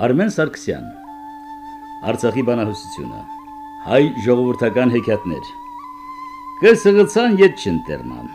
Արմեն Սարգսյան Արցախի բանահյուսությունը հայ ժողովրդական հեքիաթներ Կսղցան ետ չընտերման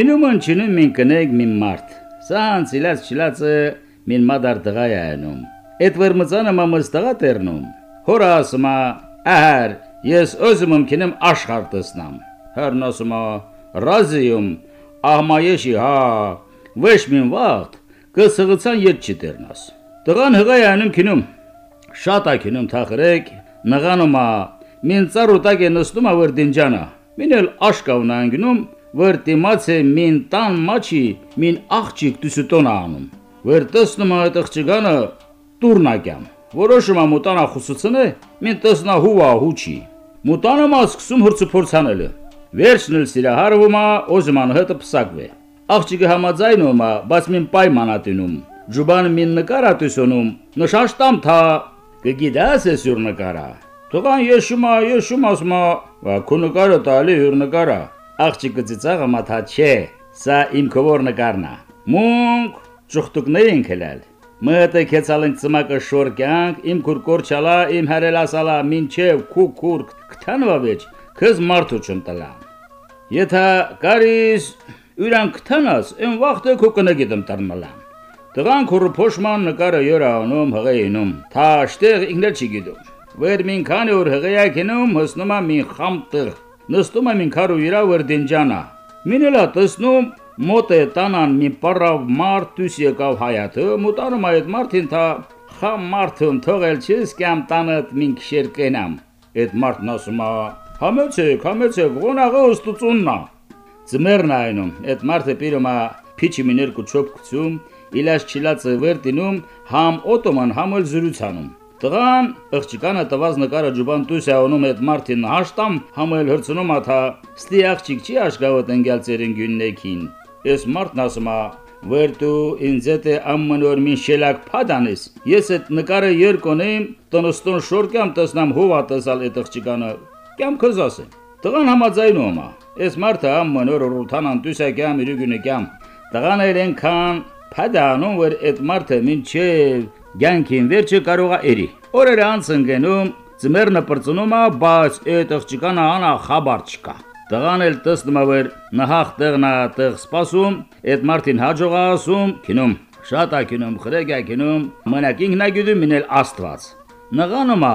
Ինուման չնում մին կնեգ մին մարդ Սան ցիլած չիլածը մին մադար տղա յանում Էդ վերմծանը մամս տղա տերնում Հորա ասմա ահար ես özüm իմքինեմ աշխարհ տեսնամ Հերն ասմա ռազիում ահմայեշի հա ոչ մին վաղտ կսղցան ետ չտերնաս Տղան հղա յանում քինում Շատ ակինում թախրեք նղանումա մին ծառուտակ է նստում ավր դինջանա Մինել աշկավն անգնում որ դիմացե մին տան մաչի մին աղջիկ դուսուտոն անում որ տեսնում այդ աղջիկանը տուրնակյամ որոշում է մուտանա խուսուցնե մին տեսնա հուվա հուչի մուտանը մասկսում հրցփորձանելը վերջն էլ սիրահարվում է օզման հետը փսակվե աղջիկը համաձայնում է բայց մին պայմանատինում ջուբան մին նկարա տուսոնում նշաշտամ թա կգիտաս է սյուր նկարա Տղան եշումա, եշում ասմա, քո նկարը տալի հյուր նկարա, Աղջիկը ծիծաղը մաթա չէ, սա իմ քվոր նկարնա։ Մունք ճուխտուկներ են քելալ։ Մտը քեցալենք ծմակը շորկյանք, իմ քուրկոր չալա, իմ հարելասալա, մինչև քուքուր կթանվավեջ, քыз մարդու չընտլա։ Եթե կարիս ուրան կթանաս, ըն վախտը քո կնագիտեմ տառնալա։ Տղան քուրը փոշման նկարը յորանում հղեինում, թա շտեղ ինքներ չի գիտում։ Վեր մին քանի օր հղեակինում հսնում է մին խամ տղ նստում եմ ինքարու իրա վրդինջանա։ Մինելա տեսնում մոտ է տանան մի պարավ մարդ դուս եկավ հայաթը, մտանում այդ մարդին թա խամ մարդուն թողել չես կամ տանդ մին քշեր կենամ։ Այդ մարդն ասում է. «Համեցեք, համեցեք, ոնաղը ըստուցուննա»։ Ձմերն այնում, այդ մարդը պիրում է փիչի միներ կուչոփ կցում, իլաշ չիլածը վերտինում, համ օտոման համել զրուցանում։ Տղան աղջիկանը տված նկարը ջուբան տուսյանում այդ մարտին հաշտամ համել հրցնում աթա ստի աղջիկ չի աշկավոտ ընկել ծերին գյուննեքին ես մարտն ասում ա վեր դու ինձ է ամմնոր մին շելակ փադանես ես այդ նկարը երկոնեմ տնստոն շորկամ տեսնամ հովա տեսալ այդ աղջիկանը կամ քզասը տղան համաձայնում ա ես մարտը ամմնոր ռութանան տուսյակամ իրուգունեկամ տղան այնքան փադանում որ այդ մարտը մինչև Գյանքին վերջը կարողա էրի։ Օրերը անց ընկնում, ծմերնը պրծնում է, բայց այդ աղջիկանը անա խաբար չկա։ Տղան էլ տեսնում է որ նահախ տեղնա տեղ սպասում, այդ մարտին հաջողա ասում, քինում, շատ ակինում, խրեգ ակինում, մնակին հնագյուդում մինել աստված։ Նղանում է,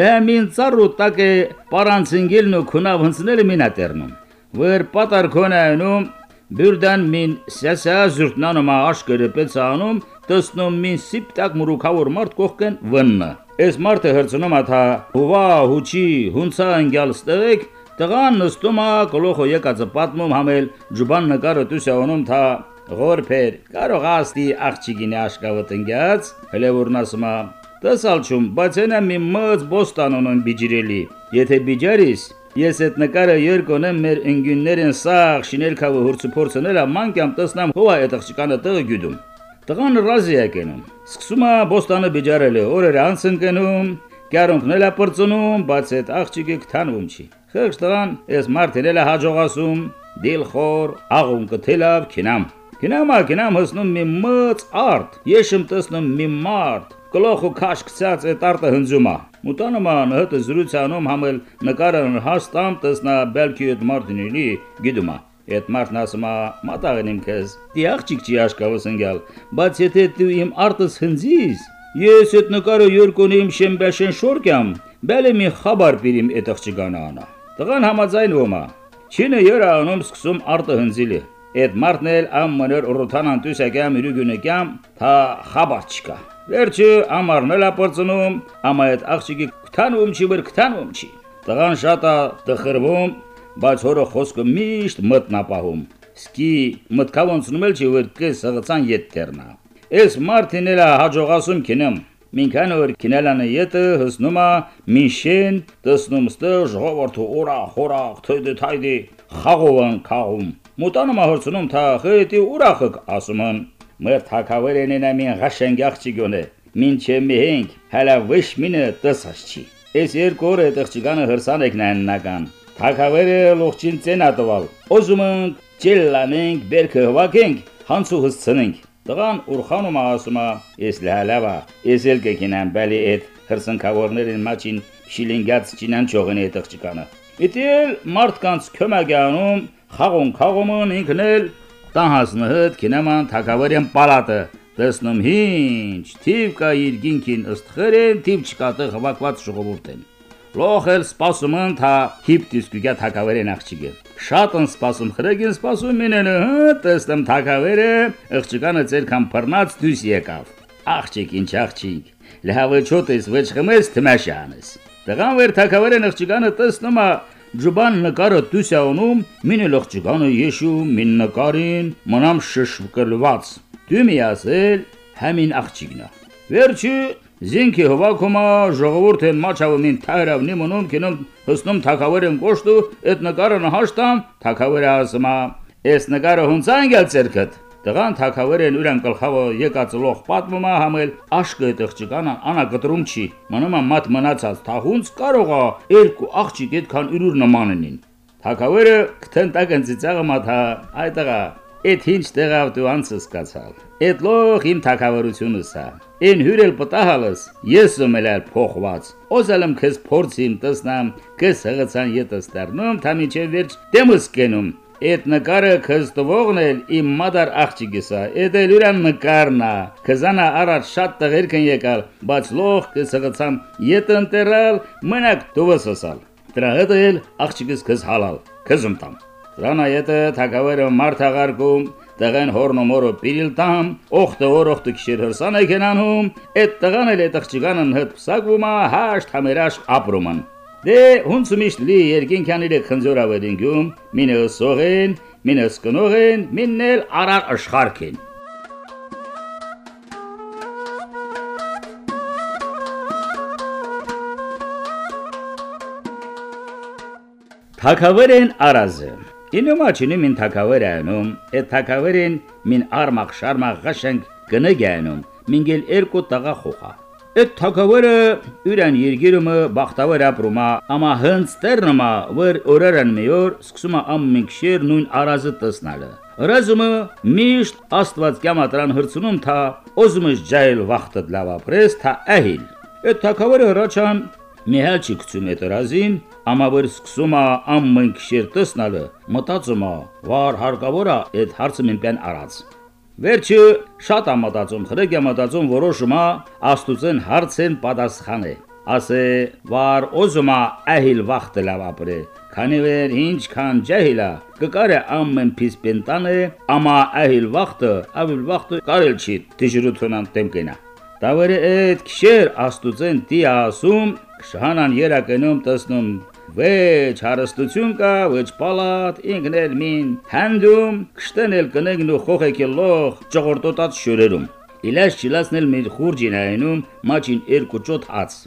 լեմին ծառու տակ է պարանցինգելն ու քունավ հնցնելը մինատերնում։ Վեր պատարկոնայնում Բյուրդան մին սասա զուրտնանոմա աշկերը պեցանում տեսնում մին սիպտակ մուրուքավոր մարդ կողքեն վննը։ Այս մարդը հրցնում աթա հուվա հուչի հունցա ընկյալ ստեղեք տղան նստում ա գլոխը եկածը պատմում համել ջուբան նկարը տուսյանում թա Գորփեր կարող աստի աղջիկին աշկավը տնգած հելևուրնասմա Տասալչում բայց այնա մի մծ բոստանոնն բիջիրելի եթե բիջարիս Ես այդ նկարը երկոնեմ մեր ընկյուններին սաղ շիներքավը հուրցուփորցնել ամանկյամ տեսնամ հովա այդ աղջկանը տեղը գյուդում։ Տղան ռազի է կենում։ Սկսում է բոստանը բիջարել է, օրերը անց ընկնում, կյարունքնել է պրծնում, բայց այդ աղջիկը կթանվում չի։ Տղան, ես մարդին էլ հաջողասում, դիլխոր, աղուն կթելավ, քինամ։ Քինամա քինամ հսնում մի մծ արդ, եշմ տեսնում մի մարդ, գլոխը քաշ գցած այդ արտը հնձումա։ Մուտանոման հտը զրուցանում համել նկարան հաստամ տեսնա բելքի այդ մարտինի գիտումա։ Այդ մարդն ասում է մատաղեն իմ քեզ։ Դի աղջիկ չի աշկավս ընկալ, բայց եթե դու իմ արտս հնձիս, ես այդ նկարը երկոնիմ շեմբաշեն շորկյամ, բելը մի խաբար բիրիմ այդ աղջիկանը անա։ Տղան համաձայնվում է։ Չինը երանում սկսում արտը հնձիլի։ Այդ մարդն էլ ամմներ ռոթանան տուսակամ իրուգունեկամ, թա խաբար չկա։ Վերջը ամառնել է պրծնում, ամա այդ աղջիկի կթանում չի, որ կթանում չի։ Տղան շատ է տխրվում, բայց հորը խոսքը միշտ մտնապահում։ Սկի մտքավոնցնում էլ չի, որ կես հղցան ետ թերնա։ Էս մարդին էլ հաջողասում քինեմ։ Մինքան որ քինելանը յետը հսնում է միշեն, տեսնում ստը ժողովրդը օրա, խորա, թեդե թայդի խաղովան խաղում։ Մոտանում հորցնում թա խետի ուրախը ասումն մեր թակավերենին ամին ղաշենգ աղջիկոնը մինչե մեհենք հələ ոչ մինը տեսած չի Այս երկու օրը տղջիկանը հրսան եկնաննական Թակավերը լողջին ցենա տվալ։ Ոզում ենք ճելլանենք, բերքը հվակենք, հանցու հսցնենք։ Տղան ուրխանում ասում է. «Ես լալավա, ես էլ կգինեմ բալի այդ հրսնքավորներին մաչին շիլինգած ճինան ճողն է տղճկանը»։ Իդել մարդկանց կոմագանում խաղոն խաղոմն ինքնել տահասնհդ կինաման թակավարյան պալատը տեսնում ինչ թիվ կա իր գինքին ըստ խրեն թիվ չկատը հվակված ժողովուրդեն Լոխել սպասում են թա հիպտիսկուգա թակավերեն աղջիկը։ Շատ են սպասում, խրեգին սպասում մինենը, հա, տեսնեմ թակավերը, աղջիկանը ծեր կամ բռնած դուս եկավ։ Աղջիկ ինչ աղջիկ։ Լավը չոտես վեճ խմես թմաշանես։ Տղան վեր թակավերեն աղջիկանը տեսնում է Ջուբան նկարը դուսյանում մինը լողջիկանը եշում մին նկարին մնամ շշվկլված։ Դու մի ասել համին աղջիկնա։ Վերջի Զինքի հովակոմա ժողովուրդեն մաչավին թայրավնի մնում կինում հսնում թակավերեն կոշտու այդ նկարը նահաշտամ թակավերը ասմա Էս նկարը հունցան գալ ցերքդ Տղան թակավերեն ուրան գլխավը եկածլող պատմումա համել աշկը տղճկան անա գտրում չի մնում մատ մնացած թահունց կարողա երկու աղջիկ այդքան ուրուր նմանենին Թակավերը կթեն տակն ծիծաղը մաթա այտղա Էդ ինչ տեղավ դու անցս կացալ։ Էդ լող իմ թակավարությունս է։ Էն հյուրել պտահալս, ես ումելալ փոխված։ Օզալım քեզ փորձիմ տեսնամ, քեզ հղացան ետս դառնում, թամիչե վերջ դեմս կենում։ Էդ նկարը քեզ տվողն էլ իմ մադար աղջիկս է։ Էդ էլ ուրան նկարն է։ Քեզանա առաջ շատ տղեր կն եկալ, բայց լող քեզ հղացան ետ ընտրալ, մնակ դովսսալ։ Դրա հետ էլ աղջիկս քեզ հալալ։ Քեզում տամ։ Դրանայետը թակավերը մարտաղարկում տղեն հորնոմորը պիրիլտամ, օխտը օրոխտը քիշեր հրսան եկենանում, այդ տղան էլ այդ աղջիկանն հդ պսակվում է հաշտ համերաշ ապրոման։ Դե հունց միշտ լի երկինքյանիրը խնձորավերինգում, մինը սողեն, մինը սկնողեն, միննել արար աշխարքին։ Թակավերեն արազը Ինոմա չինի մին թակավերանում, այդ թակավերին մին արմախ շարմախ գաշենք կնգանում, մինգել երկու տղա խոխա։ Այդ թակավերը յուրան երգիրումը բախտավեր ապրումա, ամա հենց տերնումա, որ օրերան մեյոր սկսումա ամմինքշեր նույն արազը տեսնալը։ Ռազումը միշտ աստված կամատրան հրցնում թա, օզումս ջայլ վախտը լավապրես թա ահիլ։ Այդ թակավերը հրաչան Միհալ չի գցում այդ ռազին, ամավեր սկսում է ամեն քիշեր տեսնալը, մտածում է, վար հարկավոր է այդ հարցը մենպեն արած։ Վերջը շատ ամատածում, խրեգ ամատածում որոշում է աստուծեն հարցեն պատասխան է։ Ասե վար օզումա ահիլ վախտը լավ ապրե, քանի վեր ինչքան ջահիլա, կկարե ամեն պիս պենտանը, ամա ահիլ վախտը, ավիլ վախտը կարել չի դժրութունան տեմկենա։ Տավերը այդ քշեր աստուծեն տի ասում Շահանան երակենում տեսնում վեճ հարստություն կա, վեճ պալատ, ինքնել մին, հանդում, կշտենել կնեգն ու խոխեկելով ճողորտոտած շուրերում։ Իլաշ չիլացնել մեր խուրջինայնում մաչին երկու ճոտ հաց։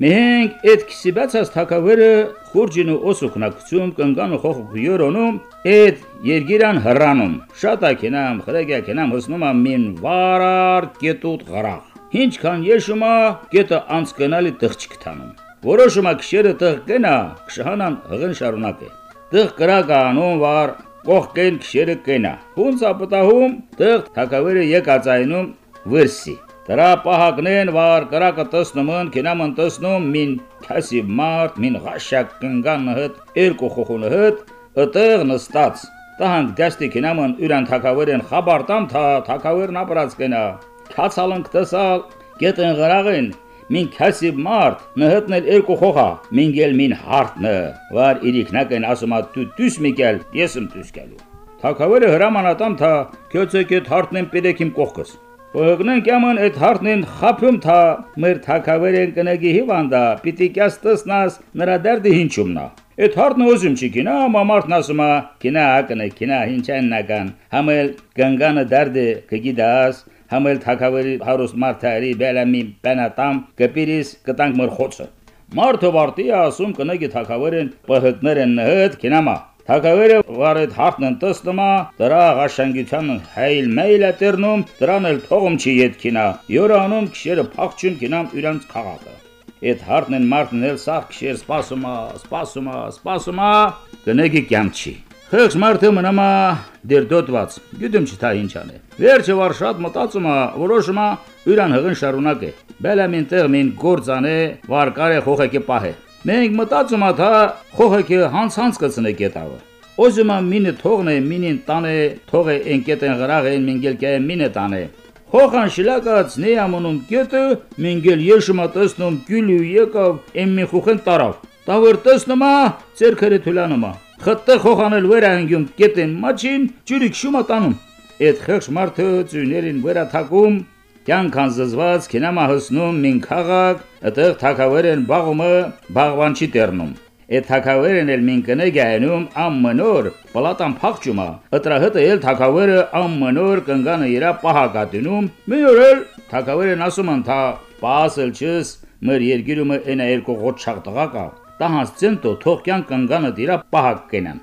Մենք այդ քսիբացած թակավերը խուրջին ու օսուկնակցում կնկան ու խոխ յորոնում այդ երգիրան հրանում։ Շատ ակենամ, խրեգակենամ հսնում ամին վարար կետուտ գրախ։ Ինչքան եշումա գետը անցկնալի տղճ կթանում։ Որոշումա քշերը տղ կնա, քշանան հղն շարունակե։ Տղ կրականում վար կողքեն քշերը կնա։ Հունց ապտահում տղ թակավերը եկածայնում վրսի։ Դրա պահակնեն վար կրակը տեսնումն, կինամն տեսնում մին քասի մարդ, մին ղաշակ կնգան հդ, երկու խոխունը հդ, ըտեղ նստած։ Տահանք գաստի կինամն ուրան թակավերեն խաբարտամ թա թակավերն ապրած կնա։ Քացալն կտեսալ գետեն գրաղին մին քասի մարդ նհտնել երկու խոխա մինգել մին հարտնը վար իրիկնակեն ասումա դու դուս միգել եսմ դուս գալու Թակավերը հրամանատամ թա քյոցեկետ հարտնեն պերեքիմ կողքս Պողնեն կաման այդ հարտնեն խափում թա մեր թակավերեն կնագի հիվանդա պիտի կաստսնաս նրա դերդի հինչումնա Այդ հարտնը ոզում չի կինա, մամարդն ասում է, կինա ակնը, կինա հինչան նական, համել գանգանը դարդը կգիդաս, համել թակավերի հարուստ մարդարի բելամի բենատամ կպիրիս կտանք մր խոցը մարդը վարտի ասում կնագի թակավերեն պհկներեն նհդ կինամա Թակավերը վարետ հարտնն տստմա, դրա աղաշանգության հայլ մեյլ է տերնում, դրան էլ թողում չի ետ կինա, յորանում կշերը պաղչուն կինամ իրանց կաղակը։ Այդ հարթն են մարդն էլ սաղ քշեր սպասում է, սպասում է, սպասում է, կնեգի կյամչի։ Խեղճ մարդը մնամա դեր դոտված, գիտեմ չթա ինչ անե։ Վերջը վար շատ մտածում է, որոշում է յուրան հղն շարունակ է։ Բելամին տեղ մին գործանե, վար կարե խոխեկի պահե։ Մենք մտածում ա թա խոխեկի հանց-հանց կծնե կետավը։ Ոզումա մինը թողնե, մինին տանե, թողե ընկետեն գրաղեն մինգել կե մինը տանե։ Խոխան շիլակած նե ամոնում կետը, մինգել եշմա տեսնում գյուլի եկավ, եմմի խուխեն տարավ։ Տավր տեսնումա, ձերքերը թուլանումա։ Խտը խոխանել վեր անգյում կետեն մաչին, ջուրիկ շումա տանում։ Այդ խեղճ մարդը ծույներին վրա թակում, կյանքան զզված կինամա հսնում մին քաղաք, այդեղ թակավեր են բաղումը բաղվանչի տերնում։ Այդ թակավերն էլ մին կնե գայնում ամմնոր պլատան փախճումա ыտրահտը էլ թակավերը ամմնոր կնգանը իրա պահակատնում մյուրել թակավերն ասում անթա պասել չես մեր երկիրումը այնա երկու ղոչախ տղակա տահանց ցենտո թողքյան կնգանը դիրա պահակ կենան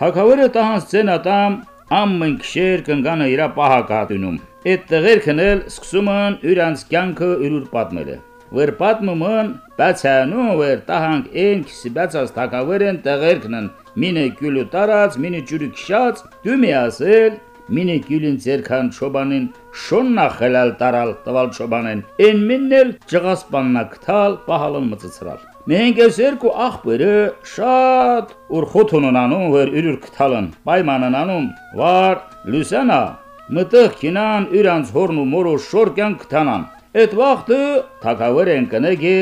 թակավերը տահանց ցենատամ ամմն քշեր կնգանը իրա պահակատնում այդ տղերքն էլ սկսում են իրանց կյանքը ուրուր պատմելը վեր պատմումն բացանու վեր տահանք են քսիբացած թակավերեն տղերքնն մինը գյուլու տարած մինը ջուրի քշած դու մի ասել մինը գյուլին ձերքան չոբանին շոննա խելալ տարալ տվալ չոբանեն են միննել ջղասպաննա կթալ պահալն մծծրալ մենք ես երկու աղբերը շատ ուր խոթոնանանում վեր ուրուր կթալն պայմանանանում վար լուսանա մտեղ կինան իրանց հորն ու մորո շորկյան կթանան Այդ վաղտը թակավերեն կնեգի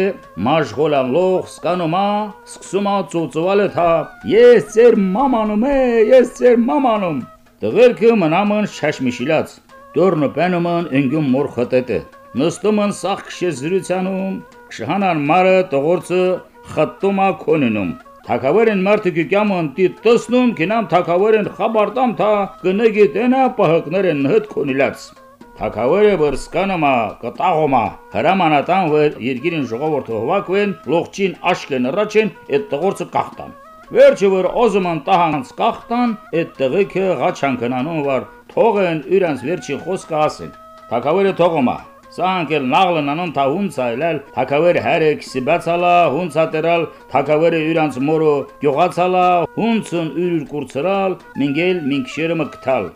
մաշղոլան լող սկանոմա սկսումա ծուծվալը թա ես ձեր մամանում է ես ձեր մամանում տղերքը մնամն շաշմիշիլած դորնը պենոման ընգյում մոր խտետը նստումն սախ քշեզրությանում քշանան մարը տղորցը խտտումա քոննում Թակավերեն մարդը կյաման տի տեսնում կինամ թակավերեն խաբարտամ թա կնեգի տենա պահկներեն հդ քոնիլած Թակավերը բրսկանոմա կտաղոմա հրամանատան վեր երկիրին ժողովուրդը հովակվեն լողջին աշկեն առաջեն այդ տղորցը կախտան Վերջը որ օզման տահանց կախտան այդ տղեկը ղաչանքնանում վար թողեն իրանց վերջի խոսքը ասեն Թակավերը թողոմա Սանկել նաղլնանոն թա հունցա այլել թակավեր հերը քսիբացալա հունցա տերալ թակավերը իրանց մորո գյուղացալա հունցն ուրուր կուրցրալ մինգել մինքշերը մկթալ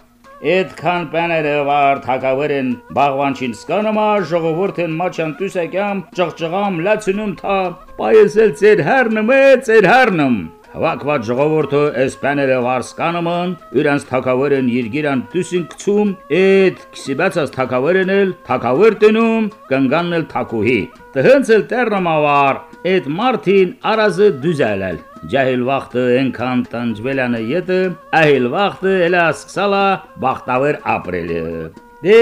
Այդքան բաները վար թակավերեն բաղվանչին սկանոմա ժողովուրդեն մաչան տուսակյամ ճղճղամ լացնում թա պայեսել ծեր հեռնում է ծեր հեռնում Հավաքված ժողովուրդը այս բաները վար սկանոման իրանց թակավերեն երգիրան տուսին կցում այդ քսիբացած թակավերեն էլ թակավեր տնում կնգանն էլ թակուհի Տհնցել տերնամավար այդ մարտին արազը դուզալալ ջահիլ վախտը ենքան տանջվելանը յետը, ահիլ վախտը էլա սկսալա բախտավեր ապրելը։ Դե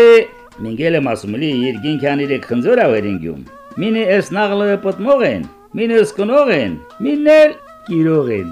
մինգելը մասումլի երգինքան իրեք խնձոր ավերինգյում։ Մինը էս նաղլը պտմող են, մինը սկնող են, միններ կիրող են։